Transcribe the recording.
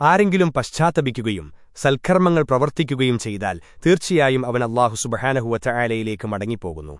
ആരെങ്കിലും പശ്ചാത്തപിക്കുകയും സൽക്കർമ്മങ്ങൾ പ്രവർത്തിക്കുകയും ചെയ്താൽ തീർച്ചയായും അവൻ അള്ളാഹു സുബഹാനഹുവറ്റ ആലയിലേക്ക് മടങ്ങിപ്പോകുന്നു.